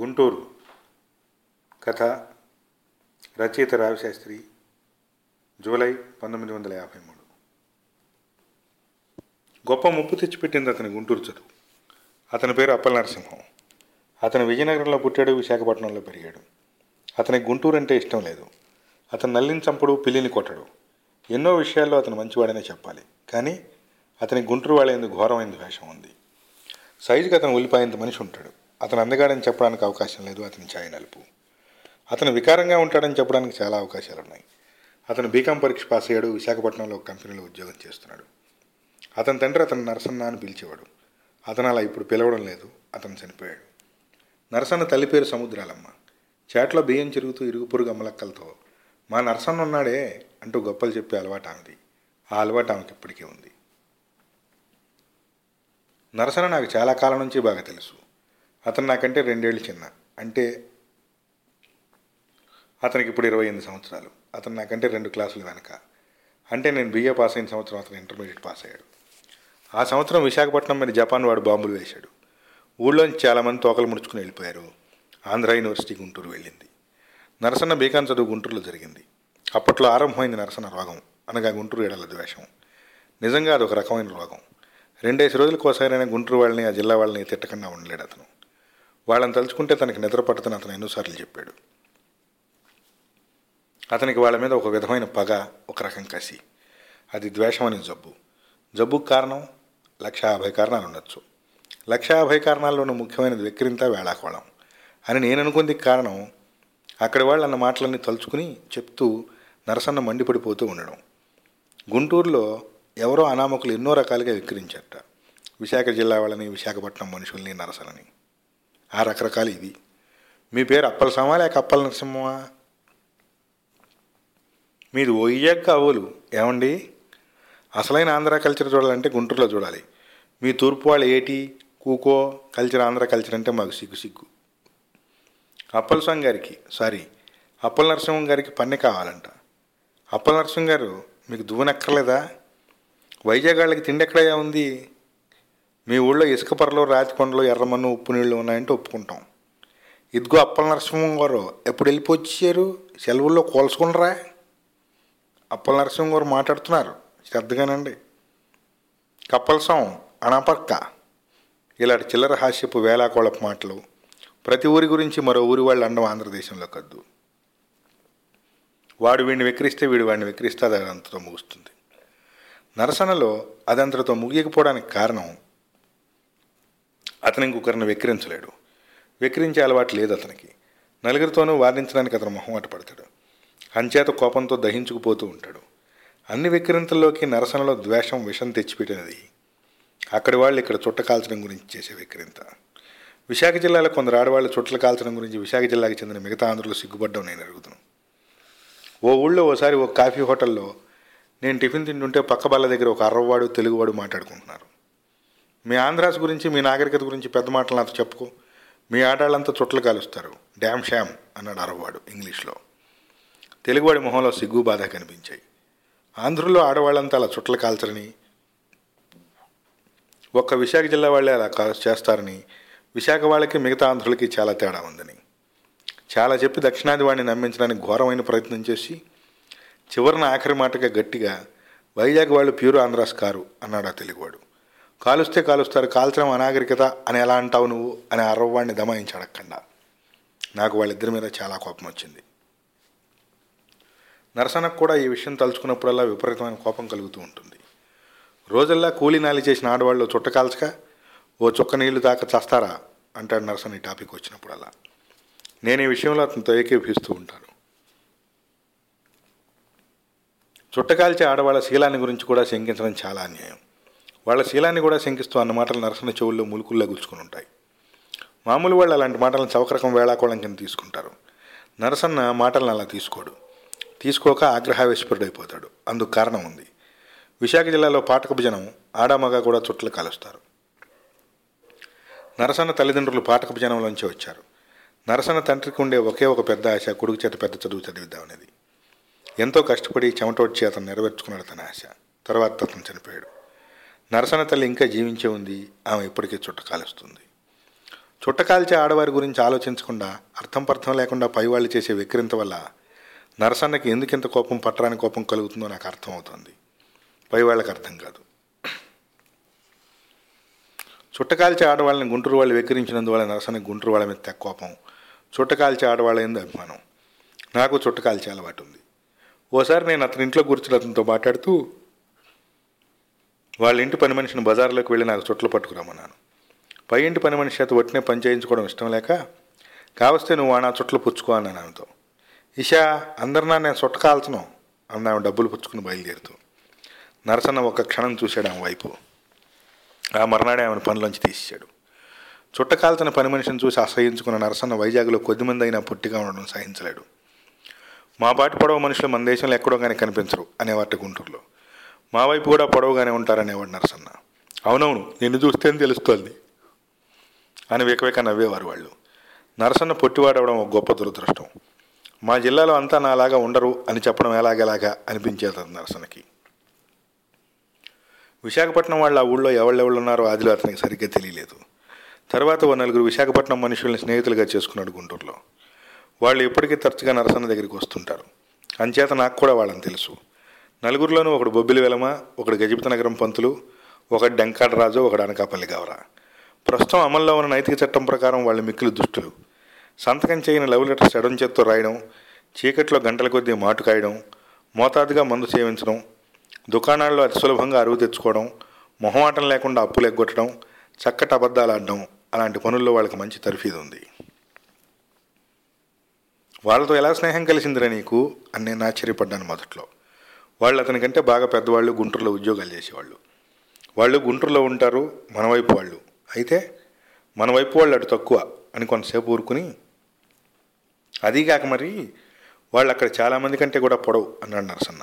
గుంటూరు కథ రచయిత రావిశాస్త్రి జూలై పంతొమ్మిది వందల యాభై మూడు. గొప్ప ముప్పు తెచ్చిపెట్టింది అతని గుంటూరు చదువు. అతని పేరు అప్పల నరసింహం అతను విజయనగరంలో పుట్టాడు విశాఖపట్నంలో పెరిగాడు. అతనికి గుంటూరు అంటే ఇష్టం లేదు. అతను నల్లిని చంపడు పిల్లిని కొట్టడు. ఎన్నో విషయాల్లో అతను మంచివాడనే చెప్పాలి. కానీ అతని గుంటూరు వాళ్ళ ఎందుకు ఘోరమైన ద్వేషం ఉంది. సైజుకి అతను ఉల్లిపాయంత మనిషి ఉంటాడు. అతను అందగాడని చెప్పడానికి అవకాశం లేదు అతని ఛాయ నలుపు. అతను వికారంగా ఉంటాడని చెప్పడానికి చాలా అవకాశాలు ఉన్నాయి అతను బీకాం పరీక్ష పాస్ అయ్యాడు విశాఖపట్నంలో ఒక కంపెనీలో ఉద్యోగం చేస్తున్నాడు. అతని తండ్రి అతను నరసన్న అని పిలిచేవాడు. అతను అలా ఇప్పుడు పిలవడం లేదు అతను చనిపోయాడు. నరసన్న తల్లి పేరు సముద్రాలమ్మ. చేట్లో బియ్యం చిరుగుతూ ఇరుగు పొరుగు అమ్మలక్కలతో మా నరసన్న ఉన్నాడే అంటూ గొప్పలు చెప్పే అలవాటు ఆమెది. ఆ అలవాటు ఆమెకి ఇప్పటికీ ఉంది. నరసన నాకు చాలా కాలం నుంచి బాగా తెలుసు. అతను నాకంటే రెండేళ్ళు చిన్న. అంటే అతనికి ఇప్పుడు ఇరవై ఎనిమిది సంవత్సరాలు. అతను నాకంటే రెండు క్లాసులు వెనక. అంటే నేను బిఏ పాస్ అయిన సంవత్సరం అతను ఇంటర్మీడియట్ పాస్ అయ్యాడు. ఆ సంవత్సరం విశాఖపట్నం మీద జపాన్ వాడు బాంబులు వేశాడు. ఊళ్ళోంచి చాలామంది తోకలు ముడుచుకుని వెళ్ళిపోయారు. ఆంధ్ర యూనివర్సిటీ గుంటూరు వెళ్ళింది. నరసన్న బీకాన్ చదువు గుంటూరులో జరిగింది. అప్పట్లో ఆరంభమైంది నరసన్న రోగం. అనగా గుంటూరు ఏడల ద్వేషం. నిజంగా అది ఒక రకమైన రోగం. రెండేసి రోజులకు ఒకసారైనా గుంటూరు వాళ్ళని ఆ జిల్లా వాళ్ళని తిట్టకుండా ఉండలేడు అతను. వాళ్ళని తలుచుకుంటే తనకి నిద్ర పట్టుదని అతను ఎన్నోసార్లు చెప్పాడు. అతనికి వాళ్ళ మీద ఒక విధమైన పగ ఒక రకం కసి. అది ద్వేషం అనే జబ్బు. జబ్బుకు కారణం లక్ష యాభై కారణాలు ఉండొచ్చు. లక్ష యాభై కారణాల్లోనూ ముఖ్యమైనది వెక్కిరింత వేళాకోళం. అని నేను అనుకుంది కారణం అక్కడి వాళ్ళు అన్న మాటలన్నీ తలుచుకుని చెప్తూ నరసన్న మండిపడిపోతూ ఉండడం. గుంటూరులో ఎవరో అనామకులు ఎన్నో రకాలుగా విక్రించారట విశాఖ జిల్లా వాళ్ళని విశాఖపట్నం మనుషుల్ని నరసనని. ఆ రకరకాలు ఇవి. మీ పేరు అప్పల సమా లేక అప్పల నరసింహమా మీది ఒయ్యక్క అవులు ఏమండి? అసలైన ఆంధ్ర కల్చర్ చూడాలంటే గుంటూరులో చూడాలి. మీ తూర్పు వాళ్ళు ఏటి? కూకో కల్చర్ ఆంధ్ర కల్చర్ అంటే మాకు సిగ్గు సిగ్గు. అప్పల స్వామి గారికి సారీ అప్పల నరసింహం గారికి పన్నె కావాలంట. అప్పల నరసింహం గారు మీకు దువ్వనక్కర్లేదా? వైజాగ్ వాళ్ళకి తిండి ఎక్కడయ్యా ఉంది? మీ ఊళ్ళో ఇసుక పొరలు రాతికొండలు ఎర్రమన్ను ఉప్పు నీళ్ళు ఉన్నాయంటే ఒప్పుకుంటాం. ఇదిగో అప్పల నరసింహం గారు ఎప్పుడు వెళ్ళిపోయారు సెలవుల్లో కోల్చుకుండరా అప్పల నరసింహం గారు మాట్లాడుతున్నారు. శ్రద్ధగానండి. కప్పల్సం అనాపక్క ఇలాంటి చిల్లర హాస్యపు వేలాకోళపు మాటలు ప్రతి ఊరి గురించి మరో ఊరి వాళ్ళు అండం ఆంధ్రదేశంలో కద్దు. వాడు వీడిని వెక్రిస్తే వీడు వాడిని వెక్రిస్తే అది అంతతో ముగుస్తుంది. నరసనలో అదంతటితో ముగియకపోవడానికి కారణం అతను ఇంకొకరిని వెక్కిరించలేడు. వెక్కిరించే అలవాటు లేదు అతనికి. నలుగురితోనూ వాదించడానికి అతను మొహమాట పడతాడు. అంచేత కోపంతో దహించుకుపోతూ ఉంటాడు. అన్ని వెక్కిరింతల్లోకి నరసనలో ద్వేషం విషం తెచ్చిపెట్టినది. అక్కడి వాళ్ళు ఇక్కడ చుట్ట కాల్చడం గురించి చేసే వెక్కిరింత. విశాఖ జిల్లాలో కొందరు ఆడవాళ్ళు చుట్టలు కాల్చడం గురించి విశాఖ జిల్లాకి చెందిన మిగతా ఆంధ్రులు సిగ్గుపడ్డం నేను అడుగుతాను ఓ ఊళ్ళో ఓసారి ఓ కాఫీ హోటల్లో నేను టిఫిన్ తింటుంటే పక్క బల్ల దగ్గర ఒక అర్రవాడు తెలుగువాడు మాట్లాడుకుంటున్నారు. మీ ఆంధ్రాస్ గురించి మీ నాగరికత గురించి పెద్ద మాటలు నాతో చెప్పుకో. మీ ఆడాళ్ళంతా చుట్టలు కాలుస్తారు. డ్యామ్ షామ్ అన్నాడు అరవవాడు ఇంగ్లీష్లో. తెలుగువాడి మొహంలో సిగ్గు బాధ కనిపించాయి. ఆంధ్రుల్లో ఆడవాళ్ళంతా అలా చుట్టలు కాల్చరని ఒక్క విశాఖ జిల్లా వాళ్ళే అలా చేస్తారని విశాఖ వాళ్ళకి మిగతా ఆంధ్రులకి చాలా తేడా ఉందని. చాలా చెప్పి దక్షిణాది వాడిని నమ్మించడానికి ఘోరమైన ప్రయత్నం చేసి చివరిన ఆఖరి మాటగా గట్టిగా వైజాగ్ వాళ్ళు ప్యూర్ ఆంధ్రాస్ కారు అన్నాడు ఆ తెలుగువాడు. కాలుస్తే కాలుస్తారు కాల్చడం అనాగరికత అని ఎలా అంటావు నువ్వు? అని అరవ్వాడిని దమాయించి నాకు వాళ్ళిద్దరి మీద చాలా కోపం వచ్చింది. నరసనకు కూడా ఈ విషయం తలుచుకున్నప్పుడల్లా విపరీతమైన కోపం కలుగుతూ ఉంటుంది. రోజల్లా కూలీ నాలి చేసిన ఆడవాళ్ళు చుట్ట కాల్చక ఓ చుక్క నీళ్ళు దాకా చస్తారా? అంటాడు నరసన్ ఈ టాపిక్ వచ్చినప్పుడల్లా. నేను ఈ విషయంలో అతనితో ఏకీభవిస్తూ ఉంటాను. చుట్టకాల్చే ఆడవాళ్ళ శీలాన్ని గురించి కూడా శంకించడం చాలా అన్యాయం. వాళ్ళ శీలాన్ని కూడా శంకిస్తూ అన్న మాటలు నరసన చెవుల్లో ములుకుల్లా గుచ్చుకుని ఉంటాయి. మామూలు వాళ్ళు అలాంటి మాటలను చవకరకం వేళాకోళం కింద తీసుకుంటారు. నరసన్న మాటలను అలా తీసుకోడు. తీసుకోక ఆగ్రహావేశపరుడైపోతాడు. అందుకు కారణం ఉంది. విశాఖ జిల్లాలో పాటకపు జనం ఆడామగా కూడా చుట్టలు కాలుస్తారు. నరసన్న తల్లిదండ్రులు పాటకపు జనంలోంచి వచ్చారు. నరసన్న తండ్రికి ఉండే ఒకే ఒక పెద్ద ఆశ కొడుకు చేత పెద్ద చదువు చదివిద్దామనేది ఎంతో కష్టపడి చెమటోడ్చి అతను నెరవేర్చుకున్నాడు తన ఆశ. తర్వాత అతను చనిపోయాడు. నరసన తల్లి ఇంకా జీవించే ఉంది ఆమె ఇప్పటికీ చుట్టకాలుస్తుంది చుట్టకాల్చే ఆడవారి గురించి ఆలోచించకుండా అర్థం పర్థం లేకుండా పైవాళ్ళు చేసే విక్రింత వల్ల నరసన్నకి ఎందుకింత కోపం పట్టరాని కోపం కలుగుతుందో నాకు అర్థం అవుతుంది పైవాళ్ళకి అర్థం కాదు. చుట్టకాల్చే ఆడవాళ్ళని గుంటూరు వాళ్ళు వెక్కిరించినందువల్ల నరసన్నకి గుంటూరు వాళ్ళ మీద తెగ కోపం చుట్టకాల్చే ఆడవాళ్ళ ఏంది అభిమానం. నాకు చుట్టకాల్చే అలవాటు ఉంది. ఓసారి నేను అతని ఇంట్లో కూర్చుని అతనితో మాట్లాడుతూ వాళ్ళ ఇంటి పని మనిషిని బజార్లోకి వెళ్ళి నాకు చుట్టలు పట్టుకురమ్మన్నాను. పై ఇంటి పని మనిషి చేత ఒట్టినే పని చేయించుకోవడం ఇష్టం లేక కావస్తే నువ్వు నా చుట్టలు పుచ్చుకో అన్నాను ఆమెతో. ఇషా అందరినా నేను చుట్ట కాల్చను అన్న ఆమె డబ్బులు పుచ్చుకుని బయలుదేరుతూ. నరసన్న ఒక క్షణం చూశాడు ఆమె వైపు. ఆ మర్నాడే ఆమెను పనిలోంచి తీసేశాడు. చుట్ట కాల్చిన పని మనిషిని చూసి అసహించుకున్న నరసన్న వైజాగ్లో కొద్దిమంది అయినా పొట్టిగా ఉండడం సహించలేడు. మా పాటి పొడవ మనుషులు మన దేశంలో ఎక్కడో కానీ కనిపించరు అనేవాటి గుంటూరులో. మా వైపు కూడా పొడవుగానే ఉంటారనేవాడు నరసన్న. అవునవును నిన్ను చూస్తేనే తెలుస్తోంది అని వేకవేక నవ్వేవారు వాళ్ళు. నరసన్న పొట్టివాడవడం ఒక గొప్ప దురదృష్టం. మా జిల్లాలో అంతా నాలాగా ఉండరు అని చెప్పడం ఎలాగెలాగా అనిపించేది నరసనకి విశాఖపట్నం వాళ్ళు ఆ ఊళ్ళో ఎవళ్ళెవళ్ళు ఉన్నారో ఆదిలో అతనికి సరిగ్గా తెలియలేదు. తర్వాత ఓ నలుగురు విశాఖపట్నం మనుషుల్ని స్నేహితులుగా చేసుకున్నాడు గుంటూరులో. వాళ్ళు ఇప్పటికీ తరచుగా నరసన్న దగ్గరికి వస్తుంటారు. అంచేత నాకు కూడా వాళ్ళని తెలుసు. నలుగురిలోనూ ఒకడు బొబ్బిలి వెలమ ఒకడు గజపతి నగరం పంతులు ఒకడు డెంకాడరాజు ఒకడు అనకాపల్లి గవర. ప్రస్తుతం అమల్లో ఉన్న నైతిక చట్టం ప్రకారం వాళ్ళు మిక్కులు దుష్టులు. సంతకం చేయని లవ్ లెటర్స్ ఎడం చేత్తో రాయడం చీకట్లో గంటల కొద్దీ మాటు కాయడం మోతాదుగా మందు సేవించడం దుకాణాల్లో అతి సులభంగా అరువు తెచ్చుకోవడం మొహమాటం లేకుండా అప్పులు ఎగ్గొట్టడం చక్కటి అబద్ధాలు ఆడడం అలాంటి పనుల్లో వాళ్ళకి మంచి తర్ఫీదు ఉంది. వాళ్ళతో ఎలా స్నేహం కలిసిందిరా నీకు? అని నేను ఆశ్చర్యపడ్డాను మొదట్లో. వాళ్ళు అతనికంటే బాగా పెద్దవాళ్ళు గుంటూరులో ఉద్యోగాలు చేసేవాళ్ళు. వాళ్ళు గుంటూరులో ఉంటారు మన వైపు వాళ్ళు. అయితే మన వైపు వాళ్ళు అటు తక్కువ అని కొంతసేపు ఊరుకుని అదీగాక మరి వాళ్ళు అక్కడ చాలామంది కంటే కూడా పొడవు అన్నాడు నరసన్న.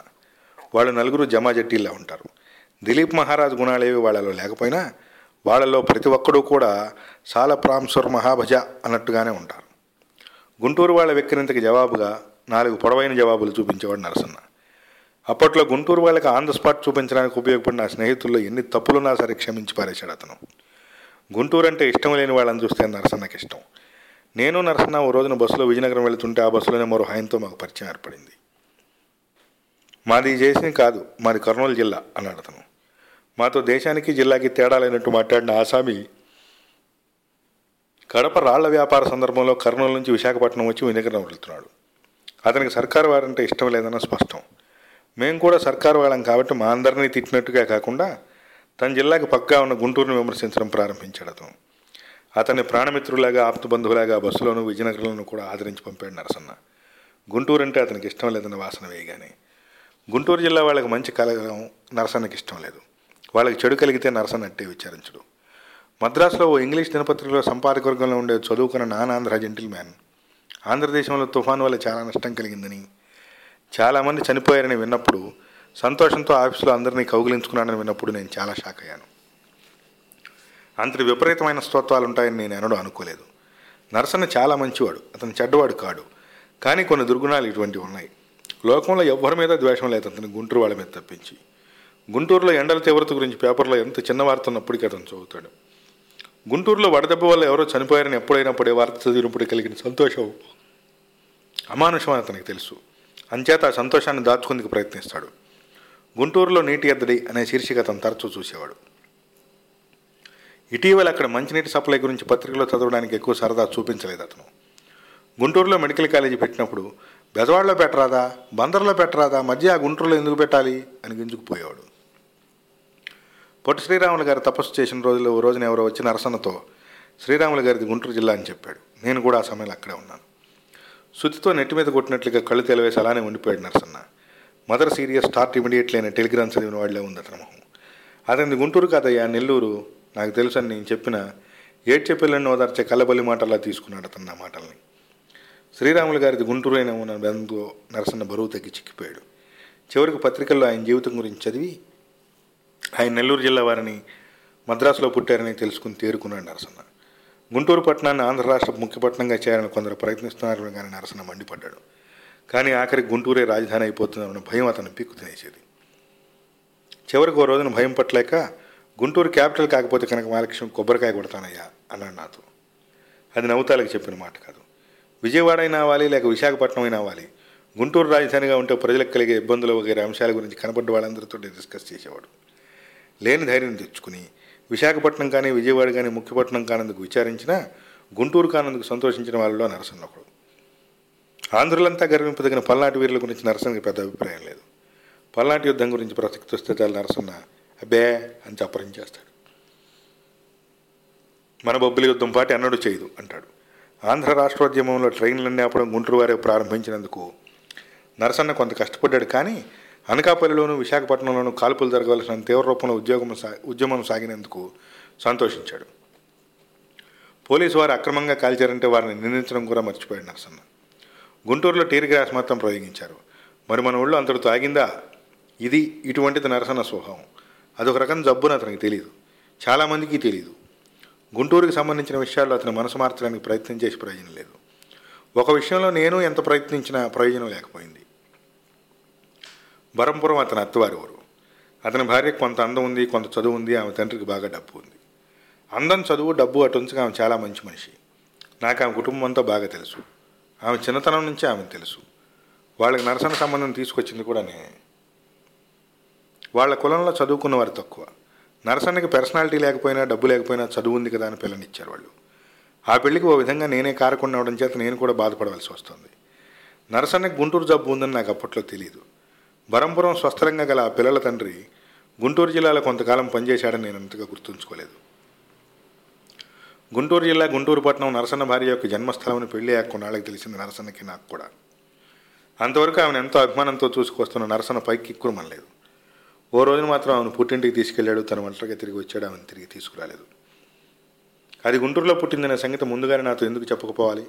వాళ్ళు నలుగురు జమా జట్టీలా ఉంటారు. దిలీప్ మహారాజ్ గుణాలేవి వాళ్ళలో లేకపోయినా వాళ్ళలో ప్రతి ఒక్కడూ కూడా సాల ప్రాంసుర్ మహాభజ అన్నట్టుగానే ఉంటారు. గుంటూరు వాళ్ళ వెక్కిరింతకి జవాబుగా నాలుగు పొడవైన జవాబులు చూపించేవాడు నరసన్న. అప్పట్లో గుంటూరు వాళ్ళకి ఆన్ ద స్పాట్ చూపించడానికి ఉపయోగపడిన స్నేహితుల్లో ఎన్ని తప్పులున్నా సరే క్షమించి పారేశాడు అతను. గుంటూరు అంటే ఇష్టం లేని వాళ్ళని చూస్తే నరసన్నకి ఇష్టం. నేను నరసన్న ఓ రోజున బస్సులో విజయనగరం వెళుతుంటే ఆ బస్సులోనే మరో ఆయనతో మాకు పరిచయం ఏర్పడింది. మాది చేసిన కాదు మాది కర్నూలు జిల్లా అన్నాడు అతను. మాతో దేశానికి జిల్లాకి తేడా లేనట్టు మాట్లాడిన ఆసామి కడప రాళ్ళ వ్యాపార సందర్భంలో కర్నూలు నుంచి విశాఖపట్నం వచ్చి విజయనగరం వెళ్తున్నాడు అతనికి సర్కారు వారంటే ఇష్టం లేదన్న స్పష్టం. మేము కూడా సర్కారు వాళ్ళం కాబట్టి మా అందరినీ తిట్టినట్టుగా కాకుండా తన జిల్లాకి పక్కా ఉన్న గుంటూరును విమర్శించడం ప్రారంభించాడు అతను. అతన్ని ప్రాణమిత్రులాగా ఆప్తబంధువులాగా బస్సులోను విజయనగరంలోనూ కూడా ఆదరించి పంపాడు నరసన్న. గుంటూరు అంటే అతనికి ఇష్టం లేదన్న వాసన వేయగానే. గుంటూరు జిల్లా వాళ్ళకి మంచి కలగడం నరసన్నకి ఇష్టం లేదు. వాళ్ళకి చెడు కలిగితే నరసన్న అట్టే విచారించడు. మద్రాసులో ఓ ఇంగ్లీష్ దినపత్రికలో సంపాదక వర్గంలో ఉండే చదువుకున్న నాన్ ఆంధ్ర జెంటిల్ మ్యాన్ ఆంధ్రదేశంలో తుఫాను వల్ల చాలా నష్టం కలిగిందని చాలామంది చనిపోయారని విన్నప్పుడు సంతోషంతో ఆఫీసులో అందరినీ కౌగిలించుకున్నానని విన్నప్పుడు నేను చాలా షాక్ అయ్యాను. అంతటి విపరీతమైన స్తోత్వాలు ఉంటాయని నేను అనడం అనుకోలేదు. నరసన్న చాలా మంచివాడు అతను చెడ్డవాడు కాడు కానీ కొన్ని దుర్గుణాలు ఇటువంటివి ఉన్నాయి. లోకంలో ఎవ్వరి మీద ద్వేషం లేదు అతను గుంటూరు వాళ్ళ మీద తప్పించి. గుంటూరులో ఎండల తీవ్రత గురించి పేపర్లో ఎంత చిన్న వార్త ఉన్నప్పటికీ అతను చదువుతాడు. గుంటూరులో వడదెబ్బ వల్ల ఎవరో చనిపోయారని ఎప్పుడైనప్పుడే వార్త చదివినప్పుడు కలిగిన సంతోషం అమానుషం అని అతనికి తెలుసు. అంచేత ఆ సంతోషాన్ని దాచుకుందుకు ప్రయత్నిస్తాడు. గుంటూరులో నీటి ఎద్దడి అనే శీర్షిక అతను తరచూ చూసేవాడు. ఇటీవల అక్కడ మంచినీటి సప్లై గురించి పత్రికలో చదవడానికి ఎక్కువ సరదా చూపించలేదు అతను. గుంటూరులో మెడికల్ కాలేజీ పెట్టినప్పుడు బెజవాడలో పెట్టరాదా బందర్లో పెట్టరాదా మధ్య ఆ గుంటూరులో ఎందుకు పెట్టాలి అని గింజుకుపోయేవాడు పొట్టి శ్రీరాములు గారు తపస్సు చేసిన రోజుల్లో ఓ రోజున ఎవరో వచ్చి నరసన్నతో శ్రీరాములు గారిది గుంటూరు జిల్లా అని చెప్పాడు. నేను కూడా ఆ సమయంలో అక్కడే ఉన్నాను. శుతితో నెట్టి మీద కొట్టినట్లుగా కళ్ళు తెలవేసి అలానే ఉండిపోయాడు Narasanna. Mother serious start immediately అనే టెలిగ్రామ్ చదివిన వాళ్ళే ఉంది అతని మొహం. అతనిది గుంటూరు కాదయ్యా నెల్లూరు. నాకు తెలుసని నేను చెప్పిన ఏడ్ చెప్పెళ్ళని ఓదార్చే కళ్ళబల్లి మాటల్లా తీసుకున్నాడు అతను నా మాటల్ని. శ్రీరాములు గారిది గుంటూరు అయిన ఉన్న బంధువు నరసన్న బరువు తగ్గి చిక్కిపోయాడు. చివరికి పత్రికల్లో ఆయన జీవితం గురించి చదివి ఆయన నెల్లూరు జిల్లా వారిని మద్రాసులో పుట్టారని తెలుసుకుని తేరుకున్నాడు నరసన్న. గుంటూరు పట్టణాన్ని ఆంధ్ర రాష్ట్ర ముఖ్యపట్నంగా చేయాలని కొందరు ప్రయత్నిస్తున్నారు కానీ నరసన మండిపడ్డాడు. కానీ ఆఖరికి గుంటూరే రాజధాని అయిపోతుందన్న భయం అతను పీక్కు తినేసేది. చివరికి ఓ రోజున భయం పట్టలేక గుంటూరు క్యాపిటల్ కాకపోతే కనుక మహాలక్ష్మి కొబ్బరికాయ కొడతానయ్యా అన్నాడు నాతో. అది నవ్వుతాలకు చెప్పిన మాట కాదు. విజయవాడ అయినా అవ్వాలి లేక విశాఖపట్నం అయినా అవ్వాలి. గుంటూరు రాజధానిగా ఉంటే ప్రజలకు కలిగే ఇబ్బందులు వగైరే అంశాల గురించి కనపడ్డ వాళ్ళందరితో డిస్కస్ చేసేవాడు. లేని ధైర్యం తెచ్చుకుని విశాఖపట్నం కానీ విజయవాడ కానీ ముఖ్యపట్నం కానందుకు విచారించినా గుంటూరు కానందుకు సంతోషించిన వాళ్ళలో నరసన్న ఒకడు. ఆంధ్రులంతా గర్వింపదగిన పల్నాటి వీరుల గురించి నరసన్నకి పెద్ద అభిప్రాయం లేదు. పల్నాటి యుద్ధం గురించి ప్రసక్తి వస్తే చాలు నరసన్న అబ్బే అని చప్పరించేస్తాడు మన బొబ్బిలి యుద్ధం పాటి అన్నడు చేయదు అంటాడు. ఆంధ్ర రాష్ట్రోద్యమంలో ట్రైన్లన్నీ ఆపడం గుంటూరు వారే ప్రారంభించినందుకు నరసన్న కొంత కష్టపడ్డాడు కానీ అనకాపల్లిలోను విశాఖపట్నంలోనూ కాల్పులు జరగవలసిన తీవ్ర రూపంలో ఉద్యోగం సా ఉద్యమం సాగినందుకు సంతోషించాడు. పోలీసు వారు అక్రమంగా కాల్చారంటే వారిని నిందించడం కూడా మర్చిపోయాడు నరసన్న. గుంటూరులో టీర్ గ్యాస్ మాత్రం ప్రయోగించారు. మరి మన ఊళ్ళో అంతటి తాగిందా? ఇది ఇటువంటిది నరసన్న స్వభావం. అదొక రకం జబ్బును అతనికి తెలియదు చాలామందికి తెలియదు గుంటూరుకి సంబంధించిన విషయాల్లో అతను మనసు మార్చడానికి ప్రయత్నం చేసి ప్రయోజనం లేదు. ఒక విషయంలో నేను ఎంత ప్రయత్నించినా ప్రయోజనం లేకపోయింది. బరంపురం అతని అత్తవారి ఊరు అతని భార్యకు కొంత అందం ఉంది కొంత చదువు ఉంది ఆమె తండ్రికి బాగా డబ్బు ఉంది. అందం చదువు డబ్బు అటు ఉంచగా ఆమె చాలా మంచి మనిషి. నాకు ఆమె కుటుంబం అంతా బాగా తెలుసు. ఆమె చిన్నతనం నుంచి ఆమె తెలుసు. వాళ్ళకి నరసన సంబంధం తీసుకొచ్చింది కూడా నేనే. వాళ్ళ కులంలో చదువుకున్న వారు తక్కువ. నరసన్నకి పర్సనాలిటీ లేకపోయినా డబ్బు లేకపోయినా చదువు ఉంది కదా అని పిల్లనిచ్చారు వాళ్ళు. ఆ పెళ్ళికి ఓ విధంగా నేనే కారకుండా అవడం చేత నేను కూడా బాధపడవలసి వస్తుంది. నరసన్నకి గుంటూరు జబ్బు ఉందని నాకు అప్పట్లో తెలియదు బరంపురం స్వస్థలంగా గల పిల్లల తండ్రి గుంటూరు జిల్లాలో కొంతకాలం పనిచేశాడని నేను అంతగా గుర్తుంచుకోలేదు. గుంటూరు జిల్లా గుంటూరు పట్టణం నరసన్న భార్య యొక్క జన్మస్థలమని పెళ్ళి అయ్యాక కొన్నాళ్ళకి తెలిసింది నరసన్నకి నాకు కూడా. అంతవరకు ఆమెను ఎంతో అభిమానంతో చూసుకొస్తున్న నరసన్న పైకి ఎక్కురమనలేదు ఓ రోజున మాత్రం ఆమెను పుట్టింటికి తీసుకెళ్ళాడు తన ఒంటరిగా తిరిగి వచ్చాడు ఆమెను తిరిగి తీసుకురాలేదు. అది గుంటూరులో పుట్టిందనే సంగతి ముందుగానే నాతో ఎందుకు చెప్పకపోవాలి?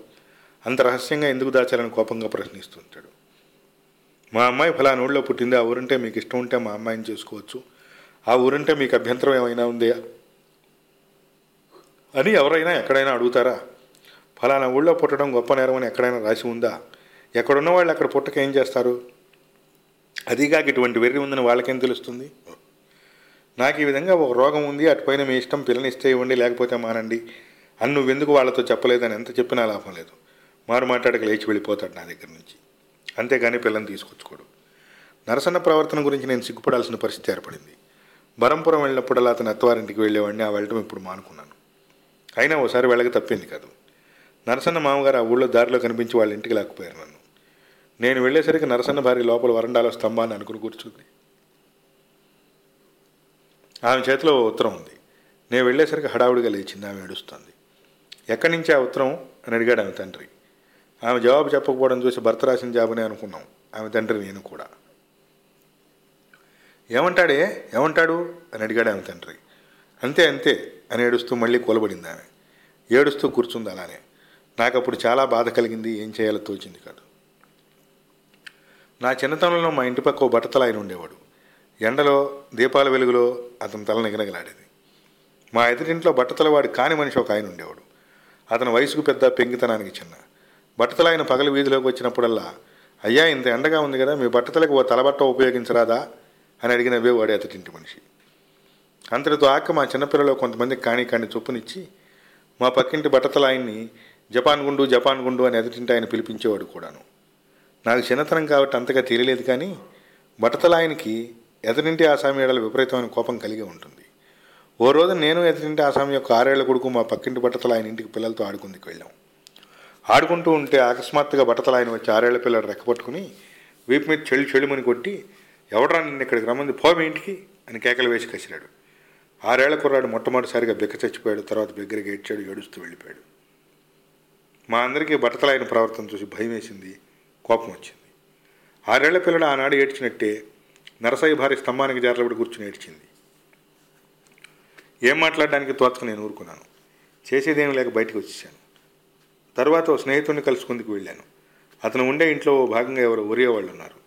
అంత రహస్యంగా ఎందుకు దాచాలని కోపంగా ప్రశ్నిస్తుంటాడు మా అమ్మాయి ఫలానా ఊళ్ళో పుట్టింది ఆ ఊరంటే మీకు ఇష్టం ఉంటే మా అమ్మాయిని చేసుకోవచ్చు. ఆ ఊరంటే మీకు అభ్యంతరం ఏమైనా ఉందా? అని ఎవరైనా ఎక్కడైనా అడుగుతారా? ఫలానా ఊళ్ళో పుట్టడం గొప్ప నేరం అని ఎక్కడైనా రాసి ఉందా? ఎక్కడున్న వాళ్ళు అక్కడ పుట్టక ఏం చేస్తారు? అదిగాక ఇటువంటి వెర్రి ఉందని వాళ్ళకేం తెలుస్తుంది? నాకు ఈ విధంగా ఒక రోగం ఉంది అటుపైన మీ ఇష్టం పిల్లనిస్తే ఇవ్వండి లేకపోతే మానండి అని నువ్వెందుకు వాళ్ళతో చెప్పలేదని ఎంత చెప్పినా లాభం లేదు. మారు మాట్లాడక లేచి వెళ్ళిపోతాడు నా దగ్గర నుంచి. అంతేగాని పిల్లని తీసుకొచ్చుకోడు. నరసన్న ప్రవర్తన గురించి నేను సిగ్గుపడాల్సిన పరిస్థితి ఏర్పడింది. బరంపురం వెళ్ళినప్పుడల్లా అతను అత్తవారింటికి వెళ్ళేవాడిని ఆ వెళ్ళటం ఇప్పుడు మానుకున్నాను. అయినా ఓసారి వెళ్ళక తప్పింది కాదు. నరసన్న మామగారు ఆ ఊళ్ళో దారిలో కనిపించి వాళ్ళ ఇంటికి లేకపోయారు నన్ను. నేను వెళ్ళేసరికి నరసన్న భార్య లోపల వరండాలో స్తంభాన్ని అనుకుని కూర్చుంది. ఆమె చేతిలో ఓ ఉత్తరం ఉంది. నేను వెళ్ళేసరికి హడావుడిగా లేచింది ఆమె ఏడుస్తుంది. ఎక్కడి నుంచి ఆ ఉత్తరం? అని అడిగాడు ఆమె తండ్రి. ఆమె జవాబు చెప్పకపోవడం చూసి భర్త రాసిన జాబునే అనుకున్నాం. ఆమె తండ్రి నేను కూడా. ఏమంటాడే? ఏమంటాడు? అని అడిగాడు ఆమె తండ్రి. అంతే అంతే అని ఏడుస్తూ మళ్ళీ కూలబడింది ఆమె. ఏడుస్తూ కూర్చుంది అలానే. నాకు అప్పుడు చాలా బాధ కలిగింది ఏం చేయాలో తోచింది కాదు. నా చిన్నతనంలో మా ఇంటి పక్క ఓ బట్టతల ఆయన ఉండేవాడు. ఎండలో దీపాల వెలుగులో అతని తల నిగనగలాడేది. మా ఎదురింట్లో బట్టతలవాడు కాని మనిషి ఒక ఆయన ఉండేవాడు. అతని వయసుకు పెద్ద పెంగితనానికి చిన్న. బట్టతల ఆయన పగలు వీధిలోకి వచ్చినప్పుడల్లా అయ్యా ఇంత ఎండగా ఉంది కదా మీ బట్టతలకు ఓ తలబట్ట ఉపయోగించరాదా? అని అడిగినవే వాడే అతటింటి మనిషి. అంతటితో ఆక మా చిన్నపిల్లలో కొంతమంది కాణి కాణి చొప్పునిచ్చి మా పక్కింటి బట్టతల ఆయన్ని జపాన్ గుండు జపాన్ గుండు అని ఎదుటింటి ఆయన పిలిపించేవాడు కూడాను. నాకు చిన్నతనం కాబట్టి అంతగా తెలియలేదు కానీ బట్టతల ఆయనకి ఎదురింటి ఆసామి ఏడల విపరీతమైన కోపం కలిగి ఉంటుంది. ఓ రోజు నేను ఎదురింటి ఆసామి యొక్క ఆరేళ్ళ కొడుకు మా పక్కింటి బట్టతల ఆయన ఇంటికి పిల్లలతో ఆడుకుందుకు వెళ్ళాం. ఆడుకుంటూ ఉంటే అకస్మాత్తుగా బట్టతల ఆయన వచ్చి ఆరేళ్ళ పిల్లలు రెక్కపట్టుకుని వీపు మీద చెళ్ళు చెళ్ళుమని కొట్టి ఎవడరా నిన్ను ఇక్కడికి రమ్మంది? పోమే ఇంటికి అని కేకలు వేసి కసిరాడు. ఆరేళ్ళ కుర్రాడు మొట్టమొదటిసారిగా బిక్క చచ్చిపోయాడు తర్వాత బిగ్గరగా ఏడ్చాడు ఏడుస్తూ వెళ్ళిపోయాడు. మా అందరికీ బట్టతల ఆయన ప్రవర్తన చూసి భయం వేసింది కోపం వచ్చింది. ఆరేళ్ళ పిల్లడు ఆనాడు ఏడ్చినట్టే నరసయ్య భార్య స్తంభానికి జారలబడి కూర్చుని ఏడ్చింది. ఏం మాట్లాడడానికి తోచక నేను ఊరుకున్నాను. చేసేదేమీ లేక బయటకు వచ్చేసాను తర్వాత ఓ స్నేహితుడిని కలుసుకుందుకు వెళ్ళాను. అతను ఉండే ఇంట్లో ఓ భాగంగా ఎవరు ఒరియా వాళ్ళు ఉన్నారు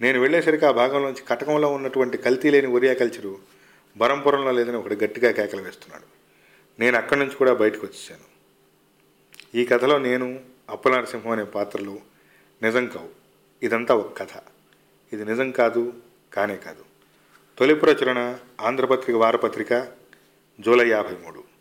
నేను వెళ్ళేసరికి ఆ భాగంలోంచి కటకంలో ఉన్నటువంటి కల్తీ లేని ఒరియా కల్చరు బరంపురంలో లేదని ఒకటి గట్టిగా కేకలు వేస్తున్నాడు. నేను అక్కడి నుంచి కూడా బయటకు వచ్చేసాను. ఈ కథలో నేను అప్పనరసింహం అనే పాత్రలు నిజం కావు. ఇదంతా ఒక కథ. ఇది నిజం కాదు కానే కాదు. తొలి ప్రచురణ ఆంధ్రపత్రిక వారపత్రిక జూలై యాభై మూడు.